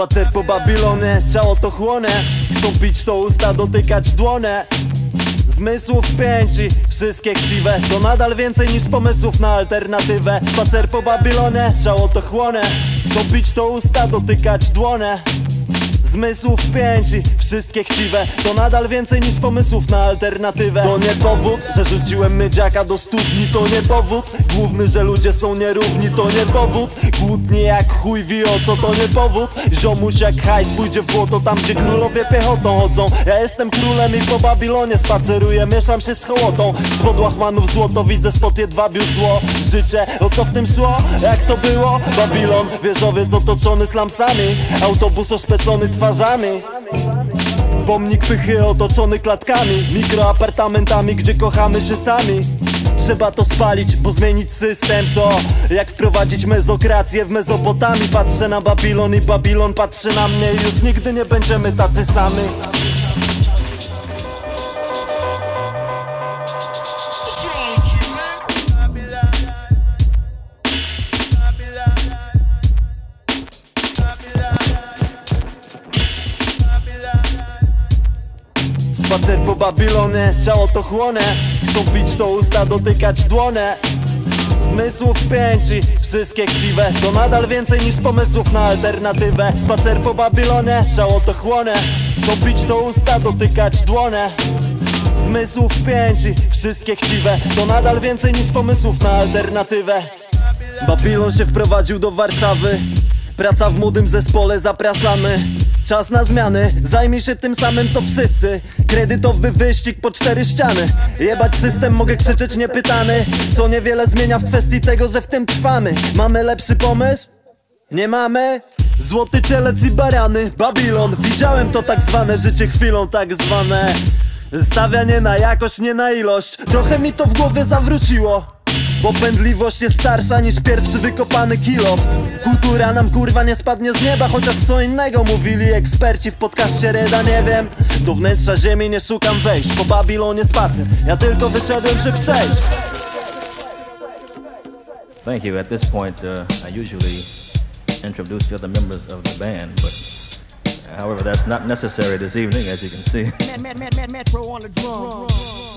Spacer po Babilonie, ciało to chłonie Chcą pić to usta, dotykać dłonie Zmysłów pięć i wszystkie chciwe To nadal więcej niż pomysłów na alternatywę. Spacer po Babilonie, ciało to chłonie Chcą pić to usta, dotykać dłonie Zmysłów pięć i wszystkie chciwe. To nadal więcej niż pomysłów na alternatywę. To nie powód, że rzuciłem mydziaka do studni To nie powód, główny, że ludzie są nierówni To nie powód, głódnie jak chuj wie o co To nie powód, ziomuś jak hajs Pójdzie w błoto tam, gdzie królowie piechotą chodzą. Ja jestem królem i po Babilonie spaceruję Mieszam się z hołotą, z podłachmanów złoto Widzę spod jedwabiu zło, życie O co w tym szło? Jak to było? Babilon, wieżowiec otoczony slamsami. Autobus oszpecony twarzami. Pomnik pychy otoczony klatkami Mikroapartamentami, gdzie kochamy się sami. Trzeba to spalić, bo zmienić system to Jak wprowadzić mezokrację w Mezopotamii. Patrzę na Babilon i Babilon patrzy na mnie już nigdy nie będziemy tacy sami Spacer po Babilonie, ciało to chłonie Chcą pić to usta, dotykać dłonie Zmysłów pięć i wszystkie chciwe To nadal więcej niż pomysłów na alternatywę. Spacer po Babilonie, ciało to chłonie Chcą pić to usta, dotykać dłonie Zmysłów pięć i wszystkie chciwe To nadal więcej niż pomysłów na alternatywę. Babilon się wprowadził do Warszawy. Praca w młodym zespole, zapraszamy Czas na zmiany, zajmij się tym samym co wszyscy. Kredytowy wyścig po cztery ściany. Jebać system, mogę krzyczeć niepytany. Co niewiele zmienia w kwestii tego, że w tym trwamy. Mamy lepszy pomysł? Nie mamy? Złoty cielec i barany, Babilon. Widziałem to tak zwane życie chwilą tak zwane Stawianie na jakość, nie na ilość. Trochę mi to w głowie zawróciło bo pędliwość jest starsza niż pierwszy wykopany kilo Kultura nam kurwa nie spadnie z nieba Chociaż co innego mówili eksperci w podcaście Reda Nie wiem, do wnętrza ziemi nie szukam wejść Po Babilonie spacer, ja tylko wyszedłem się przejść Thank you. At this point, uh, I usually introduce the other members of the band, but however, that's not necessary this evening, as you can see. Met, met, met, met, Metro on the drum.